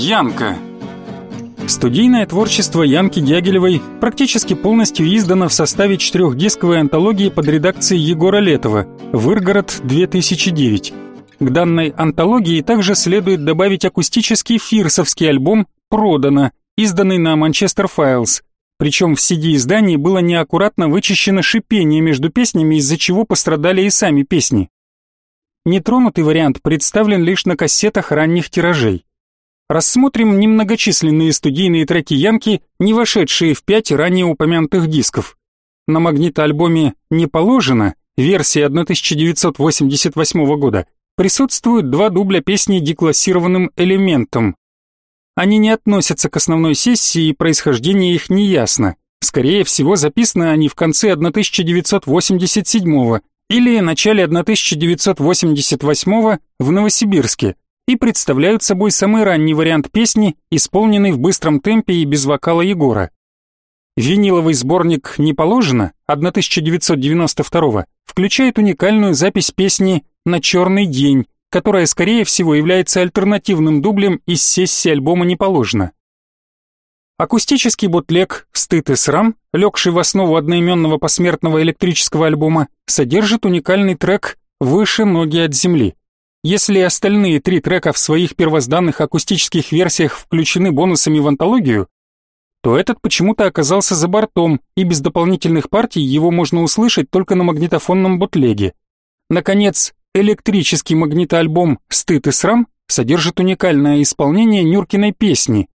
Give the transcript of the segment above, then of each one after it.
Янка. Студийное творчество Янки Дягилевой практически полностью издано в составе четырехдисковой антологии под редакцией Егора Летова «Выргород 2009». К данной антологии также следует добавить акустический фирсовский альбом «Продано», изданный на Манчестер Files. Причем в CD-издании было неаккуратно вычищено шипение между песнями, из-за чего пострадали и сами песни. Нетронутый вариант представлен лишь на кассетах ранних тиражей. Рассмотрим немногочисленные студийные треки Янки, не вошедшие в пять ранее упомянутых дисков. На магнитоальбоме «Не положено» версии 1988 года присутствуют два дубля песни деклассированным элементом. Они не относятся к основной сессии, и происхождение их не ясно. Скорее всего, записаны они в конце 1987 или начале 1988 в Новосибирске и представляют собой самый ранний вариант песни, исполненный в быстром темпе и без вокала Егора. Виниловый сборник «Не положено» 1992 включает уникальную запись песни «На черный день», которая, скорее всего, является альтернативным дублем из сессии альбома «Не положено». Акустический бутлег «Стыд и срам», легший в основу одноименного посмертного электрического альбома, содержит уникальный трек «Выше ноги от земли». Если остальные три трека в своих первозданных акустических версиях включены бонусами в антологию, то этот почему-то оказался за бортом, и без дополнительных партий его можно услышать только на магнитофонном бутлеге. Наконец, электрический магнитоальбом «Стыд и срам» содержит уникальное исполнение Нюркиной песни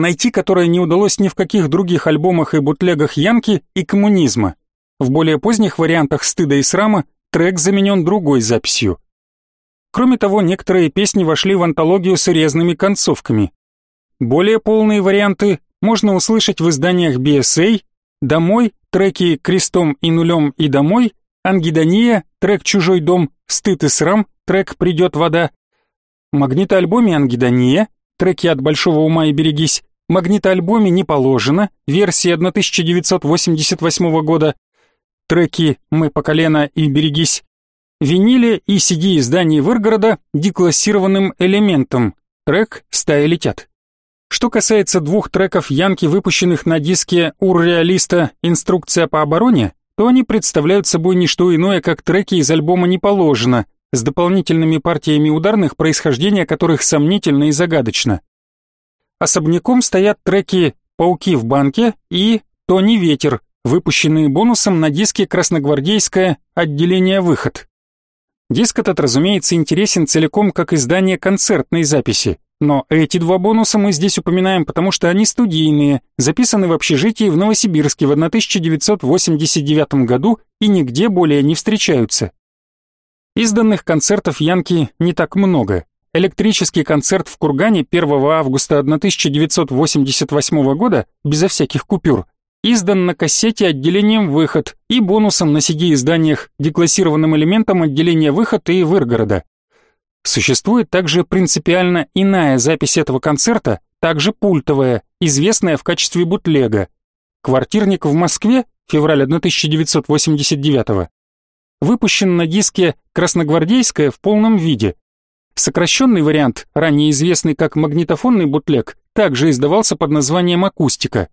найти которое не удалось ни в каких других альбомах и бутлегах Янки и коммунизма. В более поздних вариантах «Стыда и срама» трек заменен другой записью. Кроме того, некоторые песни вошли в антологию с резными концовками. Более полные варианты можно услышать в изданиях BSA, «Домой», треки «Крестом и нулем» и «Домой», «Ангидония», трек «Чужой дом», «Стыд и срам», трек «Придет вода», магнитоальбоме «Ангидония», треки «От большого ума и берегись», магнитоальбоме не положено, версии 1988 года, треки «Мы по колено» и «Берегись», виниле и CD издании Выргорода деклассированным элементом, трек «Стаи летят». Что касается двух треков Янки, выпущенных на диске Урреалиста «Инструкция по обороне», то они представляют собой не что иное, как треки из альбома «Не положено», с дополнительными партиями ударных, происхождение которых сомнительно и загадочно. Особняком стоят треки «Пауки в банке» и «Тони ветер», выпущенные бонусом на диске «Красногвардейское отделение выход». Диск этот, разумеется, интересен целиком как издание концертной записи, но эти два бонуса мы здесь упоминаем, потому что они студийные, записаны в общежитии в Новосибирске в 1989 году и нигде более не встречаются. Изданных концертов Янки не так много, Электрический концерт в Кургане 1 августа 1988 года, безо всяких купюр, издан на кассете отделением «Выход» и бонусом на CD-изданиях деклассированным элементом отделения «Выход» и «Выргорода». Существует также принципиально иная запись этого концерта, также пультовая, известная в качестве бутлега. «Квартирник в Москве» февраль 1989 выпущен на диске «Красногвардейская» в полном виде, Сокращенный вариант, ранее известный как магнитофонный бутлег, также издавался под названием «Акустика».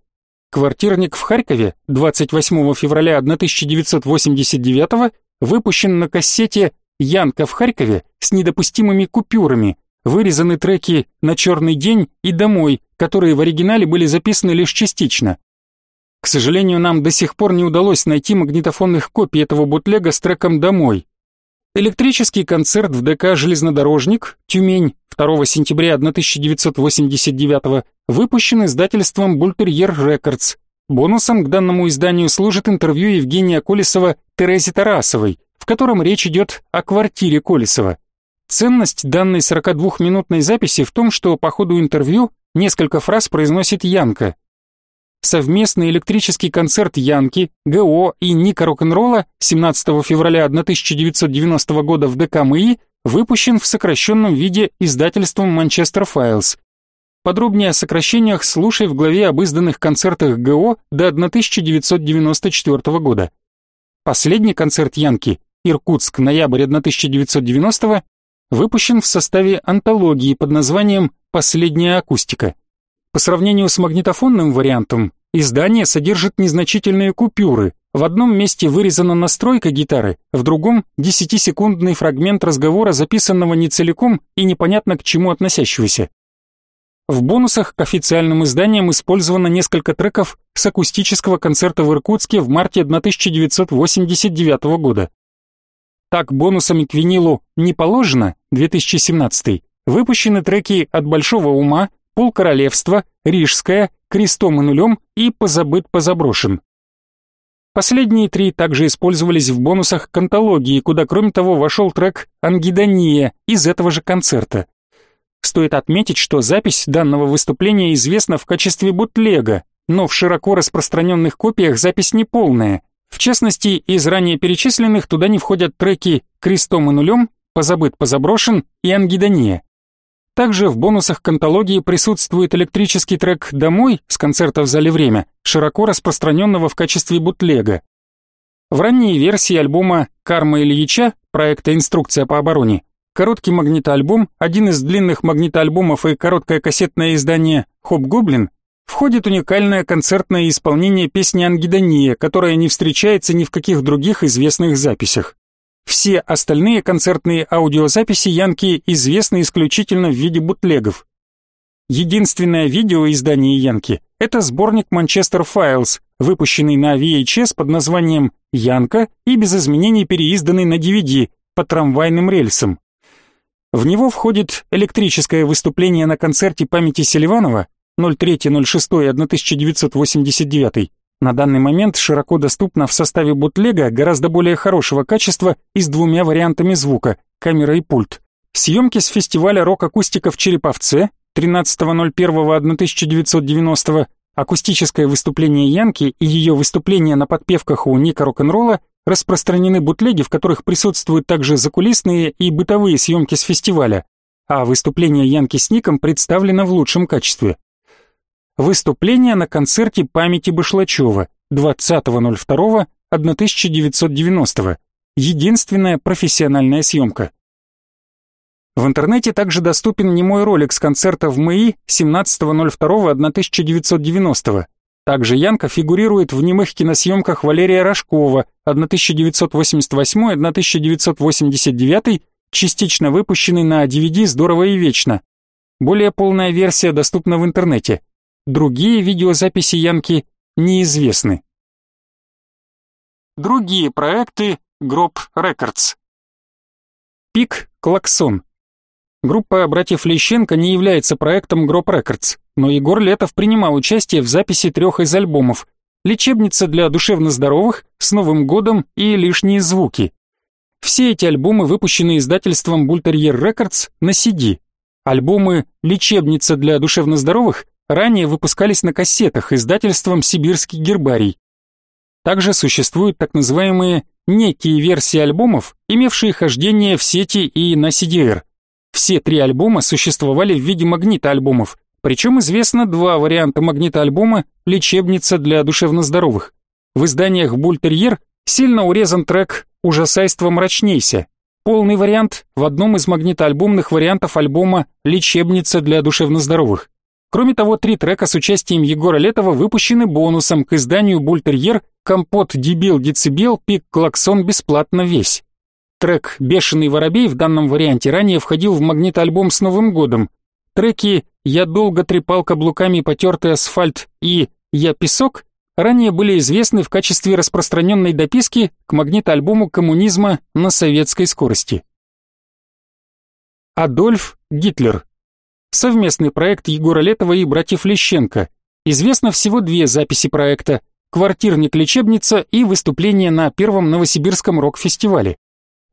«Квартирник в Харькове» 28 февраля 1989 выпущен на кассете «Янка в Харькове» с недопустимыми купюрами, вырезаны треки «На черный день» и «Домой», которые в оригинале были записаны лишь частично. К сожалению, нам до сих пор не удалось найти магнитофонных копий этого бутлега с треком «Домой», Электрический концерт в ДК «Железнодорожник», Тюмень, 2 сентября 1989 выпущен издательством «Бультерьер Рекордс». Бонусом к данному изданию служит интервью Евгения Колесова Терезе Тарасовой, в котором речь идет о квартире Колесова. Ценность данной 42-минутной записи в том, что по ходу интервью несколько фраз произносит Янка – совместный электрический концерт Янки, ГО и Ника Рок-н-ролла 17 февраля 1990 года в ДК МИИ выпущен в сокращенном виде издательством Манчестер Files. Подробнее о сокращениях слушай в главе об изданных концертах ГО до 1994 года. Последний концерт Янки, Иркутск, ноябрь 1990 выпущен в составе антологии под названием «Последняя акустика». По сравнению с магнитофонным вариантом, издание содержит незначительные купюры. В одном месте вырезана настройка гитары, в другом — десятисекундный фрагмент разговора, записанного не целиком и непонятно к чему относящегося. В бонусах к официальным изданиям использовано несколько треков с акустического концерта в Иркутске в марте 1989 года. Так бонусами к винилу «Не положено» 2017 выпущены треки «От большого ума», «Пол королевства», «Рижская», «Крестом и нулем» и «Позабыт, позаброшен». Последние три также использовались в бонусах к антологии, куда кроме того вошел трек «Ангидония» из этого же концерта. Стоит отметить, что запись данного выступления известна в качестве бутлега, но в широко распространенных копиях запись неполная. В частности, из ранее перечисленных туда не входят треки «Крестом и нулем», «Позабыт, позаброшен» и «Ангидония». Также в бонусах к антологии присутствует электрический трек «Домой» с концерта в зале «Время», широко распространенного в качестве бутлега. В ранней версии альбома «Карма Ильича» проекта «Инструкция по обороне» короткий магнитоальбом, один из длинных магнитоальбомов и короткое кассетное издание «Хоп Гоблин» входит уникальное концертное исполнение песни «Ангидония», которая не встречается ни в каких других известных записях. Все остальные концертные аудиозаписи Янки известны исключительно в виде бутлегов. Единственное видеоиздание Янки – это сборник Manchester Files, выпущенный на VHS под названием «Янка» и без изменений переизданный на DVD по трамвайным рельсам. В него входит электрическое выступление на концерте памяти Селиванова 03.06.1989. На данный момент широко доступно в составе бутлега гораздо более хорошего качества и с двумя вариантами звука – камера и пульт. Съемки с фестиваля рок-акустика в Череповце 13.01.1990, акустическое выступление Янки и ее выступление на подпевках у Ника Рок-н-ролла Распространены бутлеги, в которых присутствуют также закулисные и бытовые съемки с фестиваля, а выступление Янки с Ником представлено в лучшем качестве. Выступление на концерте памяти Башлачева 20.02.1990. Единственная профессиональная съемка. В интернете также доступен немой ролик с концерта в МАИ 17.02.1990. Также Янка фигурирует в немых киносъемках Валерия Рожкова 1988-1989, частично выпущенный на DVD «Здорово и вечно». Более полная версия доступна в интернете. Другие видеозаписи Янки неизвестны. Другие проекты Гроб Рекордс. Пик и Клаксон. Группа братьев Лещенко не является проектом Гроб Рекордс но Егор Летов принимал участие в записи трех из альбомов «Лечебница для душевноздоровых», «С Новым годом» и «Лишние звуки». Все эти альбомы выпущены издательством Бультерьер Рекордс на CD. Альбомы «Лечебница для душевноздоровых» ранее выпускались на кассетах издательством «Сибирский гербарий». Также существуют так называемые некие версии альбомов, имевшие хождение в сети и на CDR. Все три альбома существовали в виде магнита-альбомов, причем известно два варианта магнитоальбома «Лечебница для душевноздоровых». В изданиях «Бультерьер» сильно урезан трек «Ужасайство мрачнейся». Полный вариант в одном из магнитоальбомных вариантов альбома «Лечебница для душевноздоровых». Кроме того, три трека с участием Егора Летова выпущены бонусом к изданию «Бультерьер» «Компот, дебил, децибел, пик, клаксон бесплатно весь». Трек «Бешеный воробей» в данном варианте ранее входил в магнитоальбом с Новым годом. Треки «Я долго трепал каблуками потертый асфальт» и «Я песок» ранее были известны в качестве распространенной дописки к магнитоальбому коммунизма на советской скорости. Адольф Гитлер. Совместный проект Егора Летова и братьев Лещенко. Известно всего две записи проекта «Квартирник-лечебница» и выступление на первом Новосибирском рок-фестивале.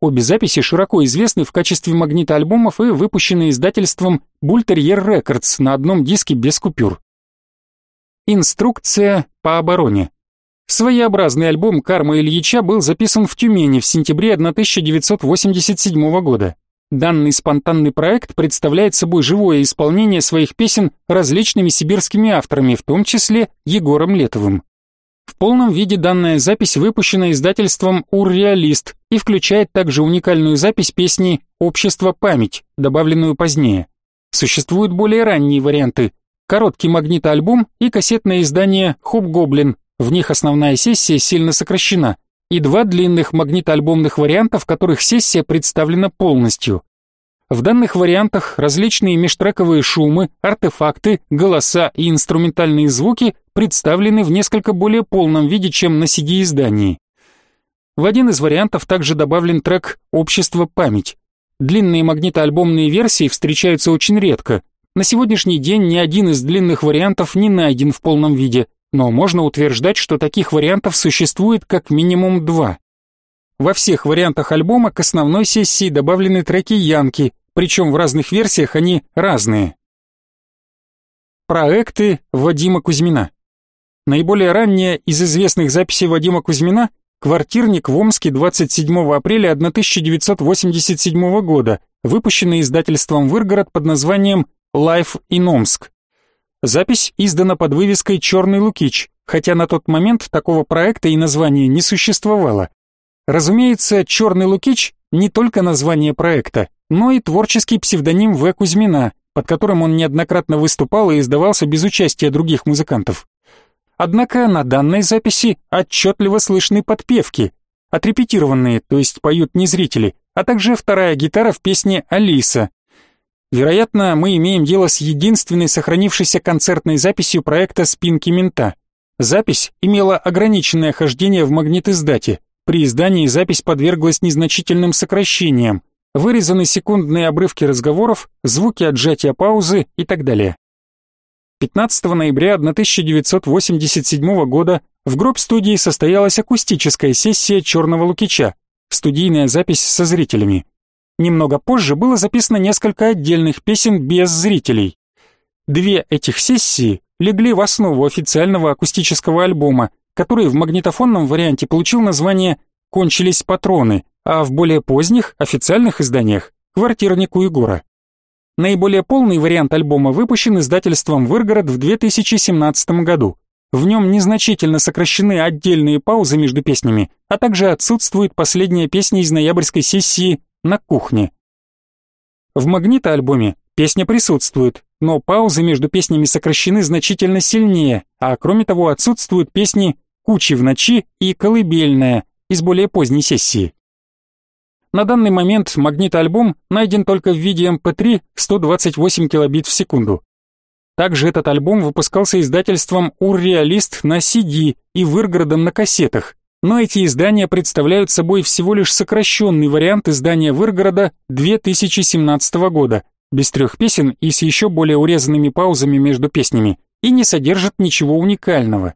Обе записи широко известны в качестве магнитоальбомов и выпущены издательством Бультерьер Рекордс на одном диске без купюр. Инструкция по обороне. Своеобразный альбом «Карма Ильича» был записан в Тюмени в сентябре 1987 года. Данный спонтанный проект представляет собой живое исполнение своих песен различными сибирскими авторами, в том числе Егором Летовым. В полном виде данная запись выпущена издательством «Урреалист» и включает также уникальную запись песни «Общество память», добавленную позднее. Существуют более ранние варианты. Короткий магнитоальбом и кассетное издание «Хоб-Гоблин», в них основная сессия сильно сокращена, и два длинных магнитоальбомных варианта, в которых сессия представлена полностью. В данных вариантах различные межтрековые шумы, артефакты, голоса и инструментальные звуки представлены в несколько более полном виде, чем на CD-издании. В один из вариантов также добавлен трек «Общество память». Длинные магнитоальбомные версии встречаются очень редко. На сегодняшний день ни один из длинных вариантов не найден в полном виде, но можно утверждать, что таких вариантов существует как минимум два. Во всех вариантах альбома к основной сессии добавлены треки Янки, причем в разных версиях они разные. Проекты Вадима Кузьмина Наиболее ранняя из известных записей Вадима Кузьмина «Квартирник в Омске 27 апреля 1987 года», выпущенная издательством «Выргород» под названием «Life in Омск». Запись издана под вывеской «Черный Лукич», хотя на тот момент такого проекта и названия не существовало. Разумеется, «Черный Лукич» не только название проекта, но и творческий псевдоним В. Кузьмина, под которым он неоднократно выступал и издавался без участия других музыкантов. Однако на данной записи отчетливо слышны подпевки, отрепетированные, то есть поют не зрители, а также вторая гитара в песне «Алиса». Вероятно, мы имеем дело с единственной сохранившейся концертной записью проекта «Спинки мента». Запись имела ограниченное хождение в магнитиздате. При издании запись подверглась незначительным сокращениям. Вырезаны секундные обрывки разговоров, звуки отжатия паузы и так далее. 15 ноября 1987 года в гроб-студии состоялась акустическая сессия «Черного Лукича», студийная запись со зрителями. Немного позже было записано несколько отдельных песен без зрителей. Две этих сессии легли в основу официального акустического альбома, который в магнитофонном варианте получил название «Кончились патроны», а в более поздних официальных изданиях «Квартирник у Егора». Наиболее полный вариант альбома выпущен издательством «Выргород» в 2017 году. В нем незначительно сокращены отдельные паузы между песнями, а также отсутствует последняя песня из ноябрьской сессии «На кухне». В магнитоальбоме песня присутствует, но паузы между песнями сокращены значительно сильнее, а кроме того отсутствуют песни «Кучи в ночи» и «Колыбельная» из более поздней сессии. На данный момент магнитоальбом найден только в виде MP3 128 килобит в секунду. Также этот альбом выпускался издательством Урреалист на CD и Выргородом на кассетах, но эти издания представляют собой всего лишь сокращенный вариант издания Выргорода 2017 года, без трех песен и с еще более урезанными паузами между песнями, и не содержат ничего уникального.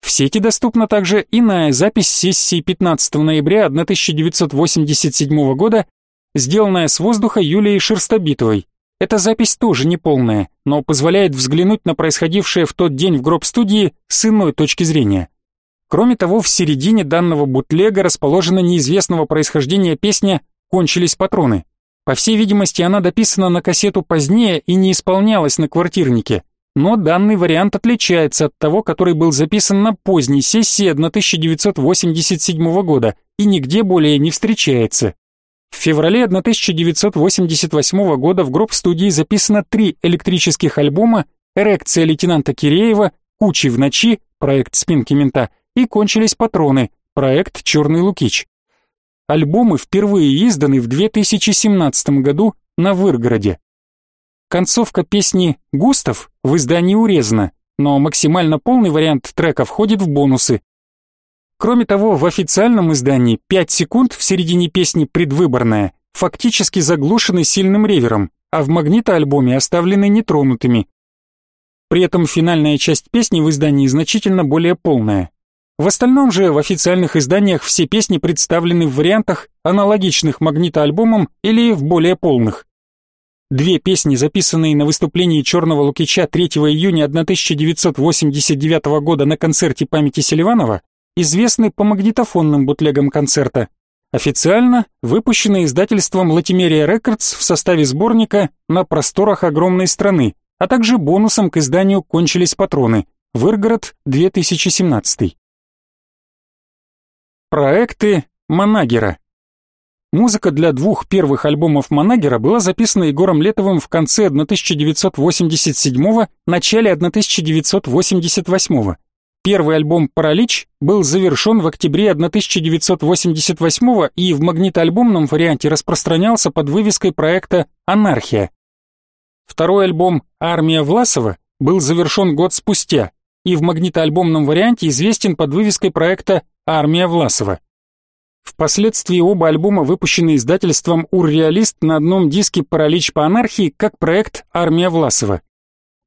В сети доступна также иная запись сессии 15 ноября 1987 года, сделанная с воздуха Юлией Шерстобитовой. Эта запись тоже неполная, но позволяет взглянуть на происходившее в тот день в гроб-студии с иной точки зрения. Кроме того, в середине данного бутлега расположена неизвестного происхождения песня «Кончились патроны». По всей видимости, она дописана на кассету позднее и не исполнялась на квартирнике но данный вариант отличается от того, который был записан на поздней сессии 1987 года и нигде более не встречается. В феврале 1988 года в гроб-студии записано три электрических альбома «Эрекция лейтенанта Киреева», «Кучи в ночи», проект «Спинки мента» и «Кончились патроны», проект «Черный Лукич». Альбомы впервые изданы в 2017 году на Выргороде. Концовка песни «Густав» в издании урезана, но максимально полный вариант трека входит в бонусы. Кроме того, в официальном издании 5 секунд в середине песни предвыборная фактически заглушены сильным ревером, а в магнитоальбоме оставлены нетронутыми. При этом финальная часть песни в издании значительно более полная. В остальном же в официальных изданиях все песни представлены в вариантах, аналогичных магнитоальбомам или в более полных. Две песни, записанные на выступлении Черного Лукича 3 июня 1989 года на концерте памяти Селиванова, известны по магнитофонным бутлегам концерта. Официально выпущены издательством Латимерия Рекордс в составе сборника «На просторах огромной страны», а также бонусом к изданию «Кончились патроны» Выргород 2017. Проекты Манагера Музыка для двух первых альбомов Манагера была записана Егором Летовым в конце 1987 начале 1988 Первый альбом «Паралич» был завершен в октябре 1988 и в магнитоальбомном варианте распространялся под вывеской проекта «Анархия». Второй альбом «Армия Власова» был завершен год спустя и в магнитоальбомном варианте известен под вывеской проекта «Армия Власова». Впоследствии оба альбома выпущены издательством «Урреалист» на одном диске «Паралич по анархии» как проект «Армия Власова».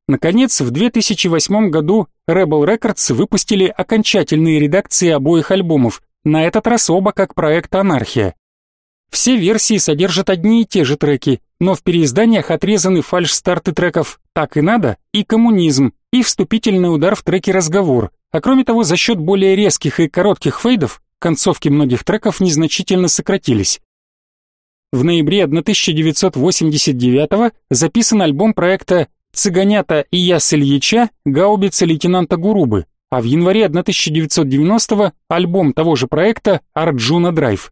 Наконец, в 2008 году Rebel Records выпустили окончательные редакции обоих альбомов, на этот раз оба как проект «Анархия». Все версии содержат одни и те же треки, но в переизданиях отрезаны фальш-старты треков «Так и надо» и «Коммунизм» и вступительный удар в треке «Разговор», а кроме того, за счет более резких и коротких фейдов концовки многих треков незначительно сократились. В ноябре 1989 записан альбом проекта «Цыганята и я с Ильича. Гаубица лейтенанта Гурубы», а в январе 1990 альбом того же проекта «Арджуна Драйв».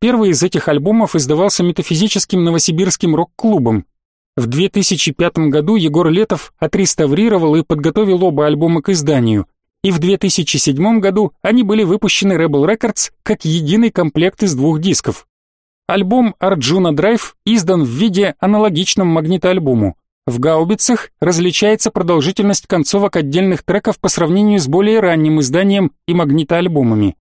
Первый из этих альбомов издавался метафизическим новосибирским рок-клубом. В 2005 году Егор Летов отреставрировал и подготовил оба альбома к изданию, и в 2007 году они были выпущены Rebel Records как единый комплект из двух дисков. Альбом Arjuna Drive издан в виде аналогичном магнитоальбому. В гаубицах различается продолжительность концовок отдельных треков по сравнению с более ранним изданием и магнитоальбомами.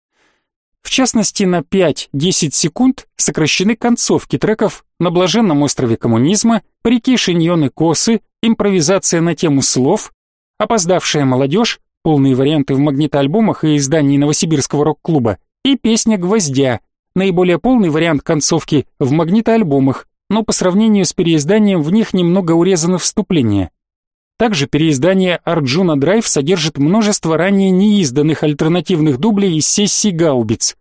В частности, на 5-10 секунд сокращены концовки треков «На блаженном острове коммунизма», «Парики, шиньоны, косы», «Импровизация на тему слов», «Опоздавшая молодежь», полные варианты в магнитоальбомах и издании Новосибирского рок-клуба, и песня «Гвоздя», наиболее полный вариант концовки в магнитоальбомах, но по сравнению с переизданием в них немного урезано вступление. Также переиздание Arjuna Drive содержит множество ранее неизданных альтернативных дублей из сессий Гаубиц.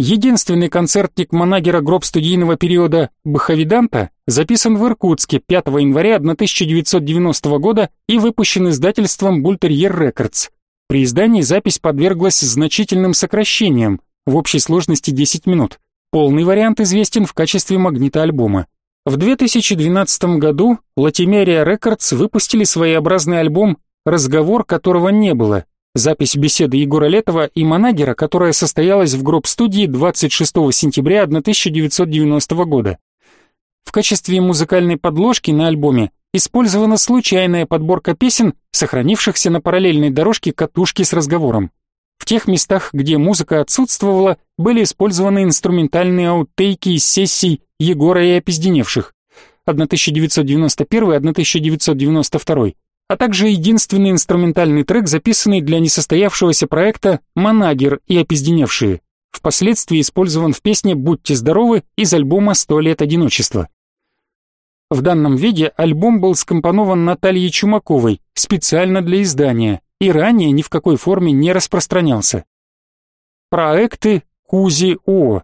Единственный концертник Манагера гроб студийного периода Бхавиданта записан в Иркутске 5 января 1990 года и выпущен издательством Бультерьер Рекордс. При издании запись подверглась значительным сокращениям, в общей сложности 10 минут. Полный вариант известен в качестве магнитоальбома. В 2012 году Латимерия Рекордс выпустили своеобразный альбом «Разговор, которого не было», запись беседы Егора Летова и Манагера, которая состоялась в гроб-студии 26 сентября 1990 года. В качестве музыкальной подложки на альбоме использована случайная подборка песен, сохранившихся на параллельной дорожке катушки с разговором. В тех местах, где музыка отсутствовала, были использованы инструментальные аутейки из сессий Егора и опизденевших 1991-1992, а также единственный инструментальный трек, записанный для несостоявшегося проекта «Манагер и опизденевшие», впоследствии использован в песне «Будьте здоровы» из альбома «Сто лет одиночества». В данном виде альбом был скомпонован Натальей Чумаковой специально для издания и ранее ни в какой форме не распространялся. Проекты Кузи-О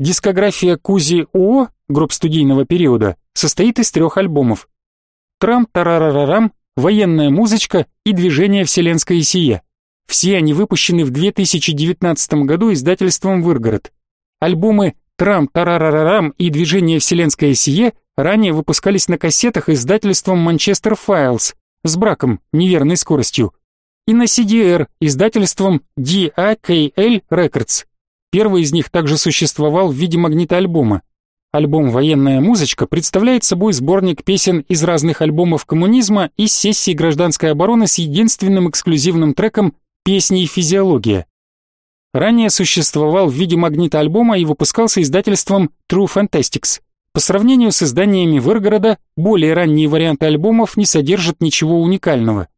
Дискография Кузи-О, групп студийного периода, состоит из трех альбомов. Трам-тарарарарам, военная музычка и движение Вселенское сие. Все они выпущены в 2019 году издательством Выргород. Альбомы Трам-тарарарарам и движение Вселенское сие ранее выпускались на кассетах издательством Манчестер Files с браком, неверной скоростью, и на CDR издательством DAKL Records. Первый из них также существовал в виде магнитоальбома. Альбом «Военная музычка» представляет собой сборник песен из разных альбомов коммунизма и сессий гражданской обороны с единственным эксклюзивным треком «Песни и физиология». Ранее существовал в виде магнитоальбома и выпускался издательством True Fantastics. По сравнению с изданиями Выргорода, более ранние варианты альбомов не содержат ничего уникального.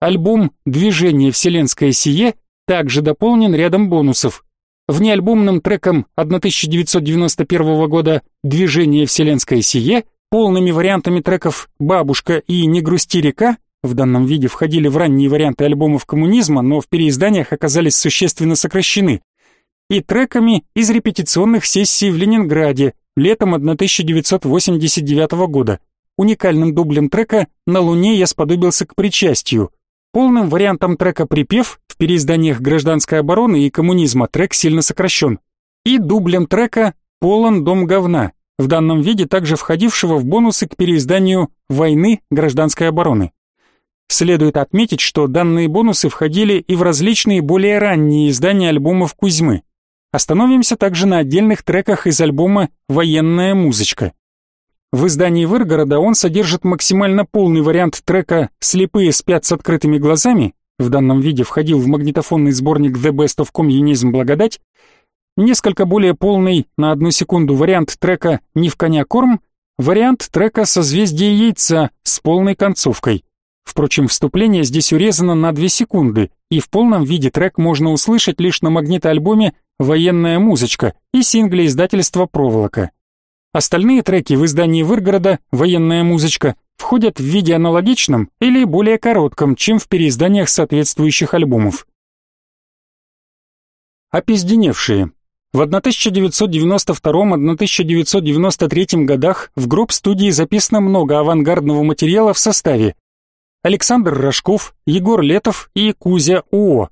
Альбом «Движение Вселенское сие» также дополнен рядом бонусов. Внеальбомным треком 1991 года «Движение Вселенское сие» полными вариантами треков «Бабушка» и «Не грусти река» в данном виде входили в ранние варианты альбомов коммунизма, но в переизданиях оказались существенно сокращены, и треками из репетиционных сессий в Ленинграде, летом 1989 года. Уникальным дублем трека «На Луне я сподобился к причастию». Полным вариантом трека «Припев» в переизданиях «Гражданской обороны» и «Коммунизма» трек сильно сокращен. И дублем трека «Полон дом говна», в данном виде также входившего в бонусы к переизданию «Войны гражданской обороны». Следует отметить, что данные бонусы входили и в различные более ранние издания альбомов Кузьмы. Остановимся также на отдельных треках из альбома «Военная музычка». В издании Выргорода он содержит максимально полный вариант трека «Слепые спят с открытыми глазами», в данном виде входил в магнитофонный сборник The Best of Communism Благодать, несколько более полный на одну секунду вариант трека «Не в коня корм», вариант трека «Созвездие яйца» с полной концовкой. Впрочем, вступление здесь урезано на 2 секунды, и в полном виде трек можно услышать лишь на магнитоальбоме «Военная музычка» и сингле издательства «Проволока». Остальные треки в издании Выргорода «Военная музычка» входят в виде аналогичном или более коротком, чем в переизданиях соответствующих альбомов. Опизденевшие. В 1992-1993 годах в групп студии записано много авангардного материала в составе Александр Рожков, Егор Летов и Кузя УО.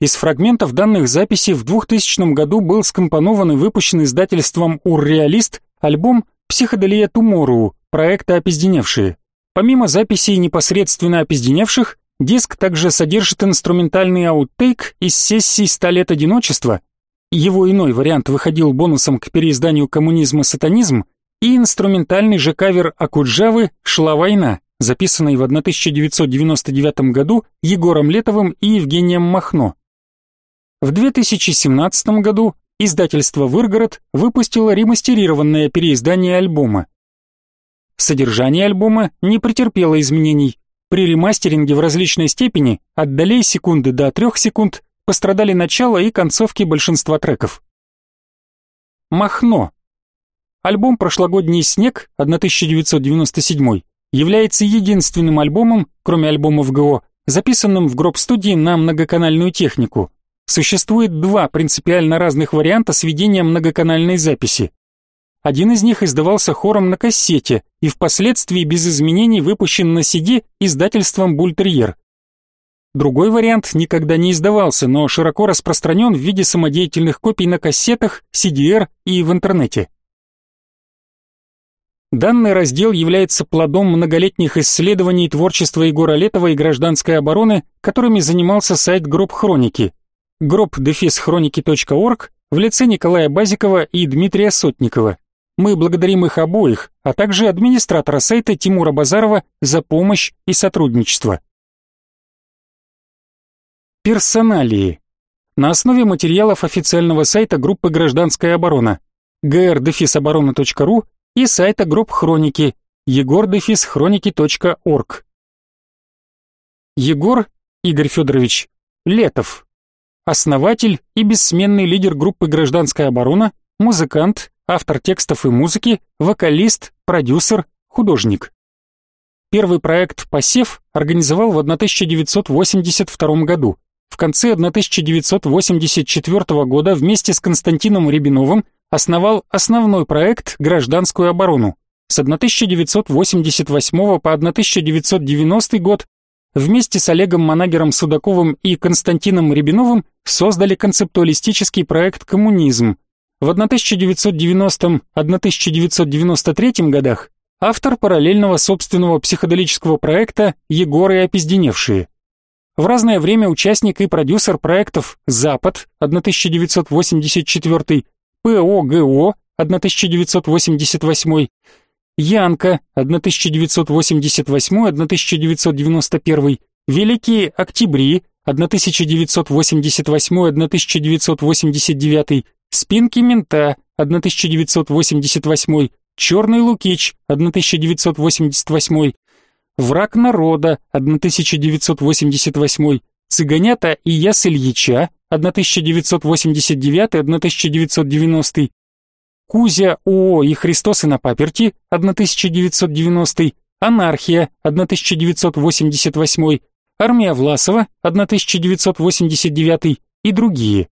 Из фрагментов данных записей в 2000 году был скомпонован и выпущен издательством «Урреалист» альбом «Психоделия Тумору» проекта «Опизденевшие». Помимо записей непосредственно опизденевших, диск также содержит инструментальный ауттейк из сессий «Ста лет одиночества», его иной вариант выходил бонусом к переизданию «Коммунизм-сатанизм» и инструментальный же кавер Акуджавы «Шла война», записанный в 1999 году Егором Летовым и Евгением Махно. В 2017 году издательство «Выргород» выпустило ремастерированное переиздание альбома. Содержание альбома не претерпело изменений. При ремастеринге в различной степени от долей секунды до трех секунд пострадали начало и концовки большинства треков. Махно. Альбом «Прошлогодний снег» 1997 является единственным альбомом, кроме альбомов ГО, записанным в гроб-студии на многоканальную технику. Существует два принципиально разных варианта сведения многоканальной записи. Один из них издавался хором на кассете и впоследствии без изменений выпущен на CD издательством Бультерьер. Другой вариант никогда не издавался, но широко распространен в виде самодеятельных копий на кассетах, CDR и в интернете. Данный раздел является плодом многолетних исследований творчества Егора Летова и гражданской обороны, которыми занимался сайт Гроб Хроники. group-хроники.org в лице Николая Базикова и Дмитрия Сотникова. Мы благодарим их обоих, а также администратора сайта Тимура Базарова за помощь и сотрудничество. Персоналии. На основе материалов официального сайта группы «Гражданская оборона» gr-оборона.ру и сайта групп Хроники егор-хроники.орг. Егор Игорь Федорович Летов, основатель и бессменный лидер группы «Гражданская оборона», музыкант, автор текстов и музыки, вокалист, продюсер, художник. Первый проект «Посев» организовал в 1982 году. В конце 1984 года вместе с Константином Рябиновым основал основной проект «Гражданскую оборону». С 1988 по 1990 год вместе с Олегом Манагером Судаковым и Константином Рябиновым создали концептуалистический проект «Коммунизм». В 1990-1993 годах автор параллельного собственного психоделического проекта «Егор и опизденевшие». В разное время участник и продюсер проектов «Запад» 1984 ПОГО 1988, Янка 1988-1991, Великие Октябри 1988-1989, Спинки Мента 1988, Черный Лукич 1988, Враг народа 1988, Цыганята и я Ильича 1989-1990, Кузя ООО и Христосы на паперти 1990, Анархия 1988, Армия Власова 1989 и другие.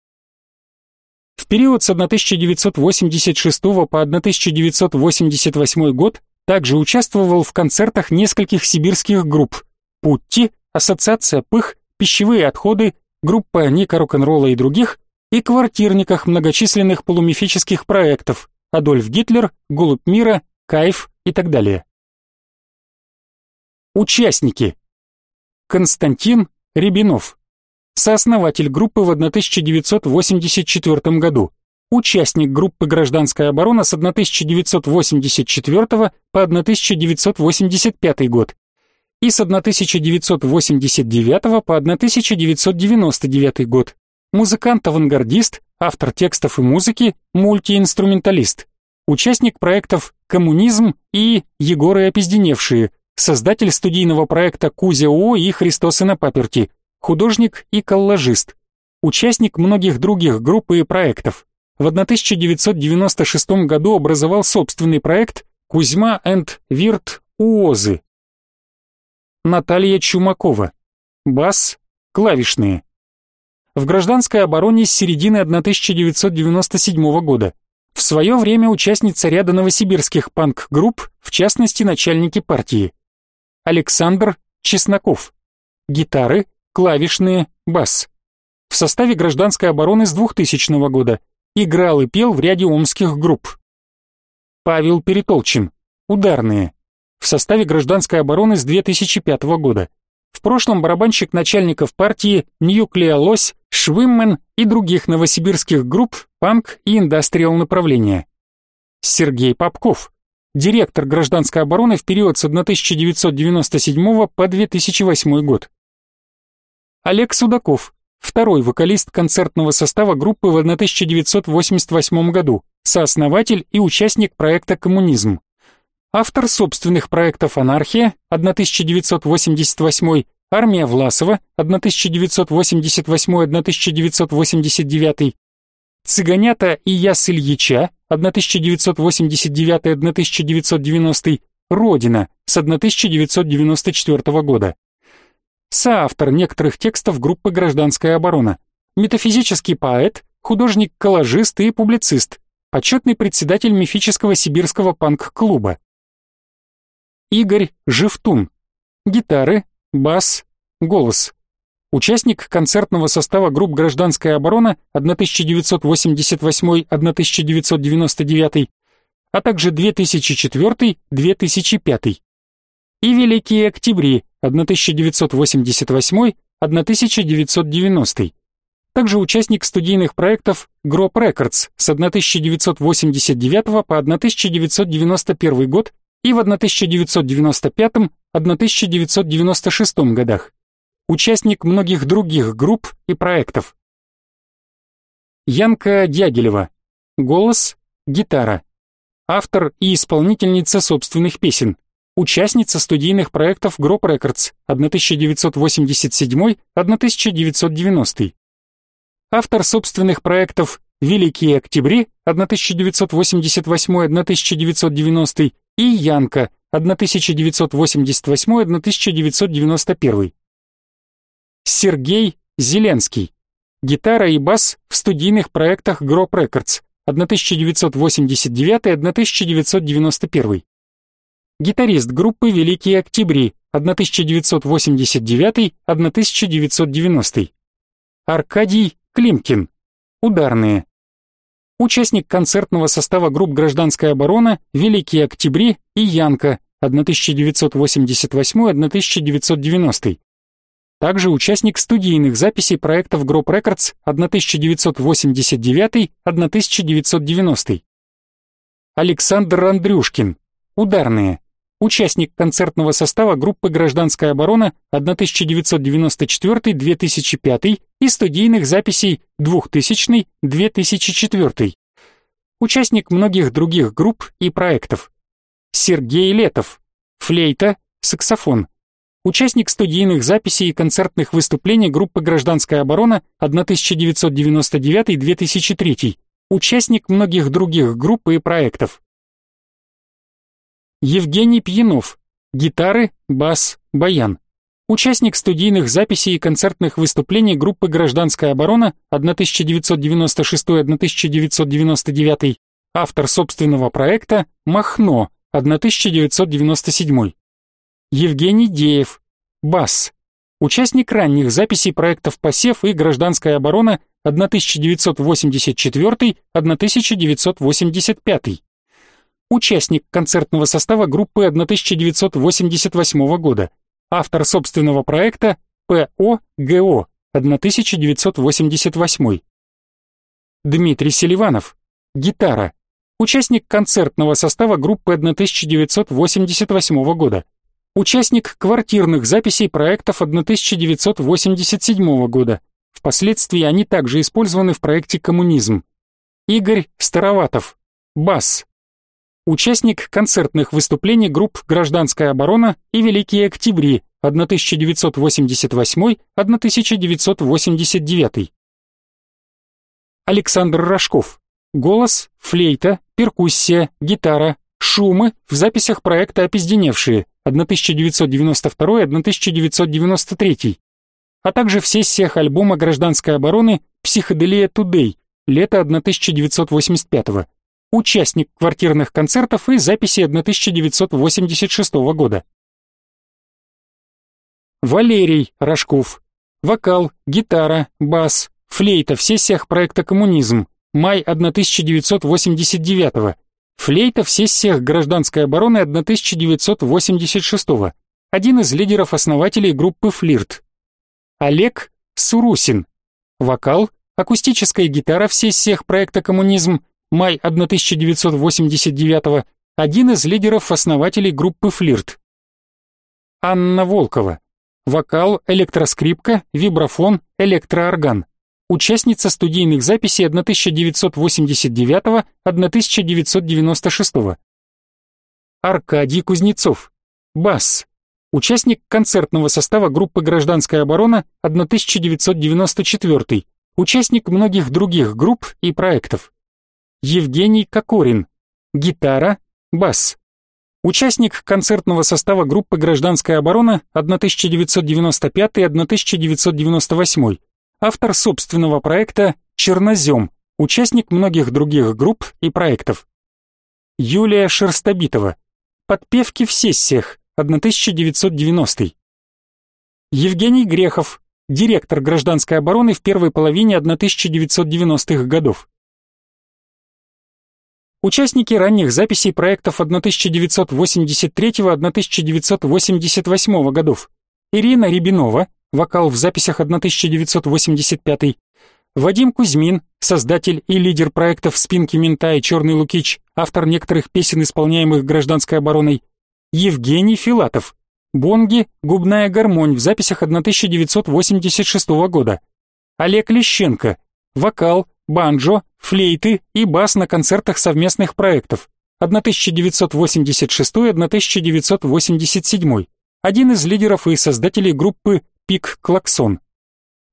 В период с 1986 по 1988 год также участвовал в концертах нескольких сибирских групп «Путти», «Ассоциация Пых», «Пищевые отходы», группа Ника Рок-н-ролла и других, и квартирниках многочисленных полумифических проектов Адольф Гитлер, Голубь мира, Кайф и так далее. Участники. Константин Рябинов. Сооснователь группы в 1984 году. Участник группы «Гражданская оборона» с 1984 по 1985 год и с 1989 по 1999 год. Музыкант-авангардист, автор текстов и музыки, мультиинструменталист. Участник проектов «Коммунизм» и «Егоры опизденевшие», создатель студийного проекта «Кузя О» и «Христос и на паперти», художник и коллажист. Участник многих других групп и проектов. В 1996 году образовал собственный проект «Кузьма энд Вирт Уозы». Наталья Чумакова. Бас, клавишные. В гражданской обороне с середины 1997 года. В свое время участница ряда новосибирских панк-групп, в частности начальники партии. Александр Чесноков. Гитары, клавишные, бас. В составе гражданской обороны с 2000 года. Играл и пел в ряде омских групп. Павел Перетолчин. Ударные в составе гражданской обороны с 2005 года. В прошлом барабанщик начальников партии Ньюклея Лось, Швиммен и других новосибирских групп панк и индастриал направления. Сергей Попков, директор гражданской обороны в период с 1997 по 2008 год. Олег Судаков, второй вокалист концертного состава группы в 1988 году, сооснователь и участник проекта «Коммунизм». Автор собственных проектов «Анархия» 1988, «Армия Власова» 1988-1989, «Цыганята и я с Ильича» 1989-1990, «Родина» с 1994 года. Соавтор некоторых текстов группы «Гражданская оборона», метафизический поэт, художник-коллажист и публицист, почетный председатель мифического сибирского панк-клуба. Игорь Живтун. Гитары, бас, голос. Участник концертного состава групп «Гражданская оборона» 1988-1999, а также 2004-2005. И «Великие октябри» 1988-1990. Также участник студийных проектов Гроб Рекордс с 1989 по 1991 год и в 1995-1996 годах. Участник многих других групп и проектов. Янка Дягилева. Голос, гитара. Автор и исполнительница собственных песен. Участница студийных проектов Гроб Рекордс 1987-1990. Автор собственных проектов Великие октябри 1988-1990 и Янка 1988-1991. Сергей Зеленский. Гитара и бас в студийных проектах Гроб Рекордс 1989-1991. Гитарист группы Великие Октябри 1989-1990. Аркадий Климкин. Ударные участник концертного состава групп «Гражданская оборона», «Великие октябри» и «Янка» 1988-1990. Также участник студийных записей проектов Group Records 1989-1990. Александр Андрюшкин. Ударные. Участник концертного состава группы «Гражданская оборона» 1994-2005 и студийных записей 2000-2004. Участник многих других групп и проектов. Сергей Летов. Флейта, саксофон. Участник студийных записей и концертных выступлений группы «Гражданская оборона» 1999-2003. Участник многих других групп и проектов. Евгений Пьянов. Гитары, бас, баян. Участник студийных записей и концертных выступлений группы «Гражданская оборона» 1996-1999, автор собственного проекта «Махно» 1997. Евгений Деев. Бас. Участник ранних записей проектов «Посев» и «Гражданская оборона» 1984-1985. Участник концертного состава группы 1988 года. Автор собственного проекта ПО ГО 1988. Дмитрий Селиванов. Гитара. Участник концертного состава группы 1988 года. Участник квартирных записей проектов 1987 года. Впоследствии они также использованы в проекте «Коммунизм». Игорь Староватов. Бас. Участник концертных выступлений групп «Гражданская оборона» и «Великие октябри» 1988-1989. Александр Рожков. Голос, флейта, перкуссия, гитара, шумы в записях проекта «Опизденевшие» 1992-1993, а также в сессиях альбома гражданской обороны «Психоделия Тудей» лето 1985 участник квартирных концертов и записи 1986 года. Валерий Рожков. Вокал, гитара, бас, флейта в сессиях проекта «Коммунизм», май 1989 Флейта в сессиях гражданской обороны 1986 -го. Один из лидеров-основателей группы «Флирт». Олег Сурусин. Вокал, акустическая гитара в сессиях проекта «Коммунизм», май 1989 один из лидеров-основателей группы «Флирт». Анна Волкова. Вокал, электроскрипка, вибрафон, электроорган участница студийных записей 1989-1996. Аркадий Кузнецов, бас, участник концертного состава группы «Гражданская оборона» 1994, участник многих других групп и проектов. Евгений Кокорин, гитара, бас. Участник концертного состава группы «Гражданская оборона» 1995-1998, автор собственного проекта «Чернозем», участник многих других групп и проектов. Юлия Шерстобитова. Подпевки в сессиях, 1990. Евгений Грехов, директор гражданской обороны в первой половине 1990-х годов. Участники ранних записей проектов 1983-1988 годов. Ирина Рябинова, вокал в записях 1985, Вадим Кузьмин, создатель и лидер проектов «Спинки мента» и «Черный Лукич», автор некоторых песен, исполняемых гражданской обороной, Евгений Филатов, «Бонги. Губная гармонь» в записях 1986 года, Олег Лещенко, вокал, банджо, флейты и бас на концертах совместных проектов 1986-1987, один из лидеров и создателей группы пик-клаксон.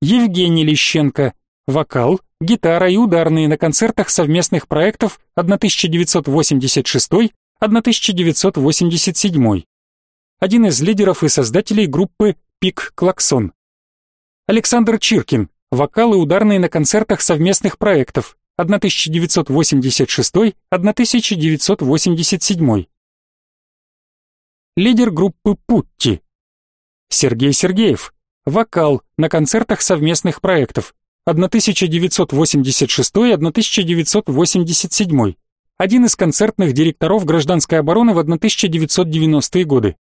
Евгений Лещенко, вокал, гитара и ударные на концертах совместных проектов 1986-1987. Один из лидеров и создателей группы Пик-клаксон. Александр Чиркин, вокал и ударные на концертах совместных проектов 1986-1987. Лидер группы Путти. Сергей Сергеев, Вокал на концертах совместных проектов 1986-1987. Один из концертных директоров гражданской обороны в 1990-е годы.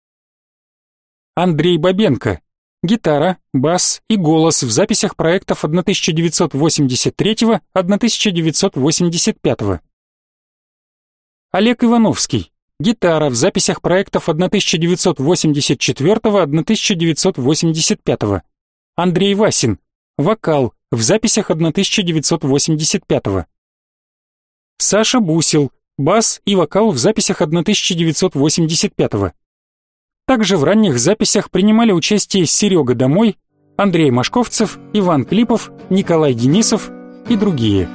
Андрей Бабенко. Гитара, бас и голос в записях проектов 1983-1985. Олег Ивановский гитара в записях проектов 1984-1985. Андрей Васин, вокал в записях 1985. Саша Бусил, бас и вокал в записях 1985. Также в ранних записях принимали участие Серега Домой, Андрей Машковцев, Иван Клипов, Николай Денисов и другие.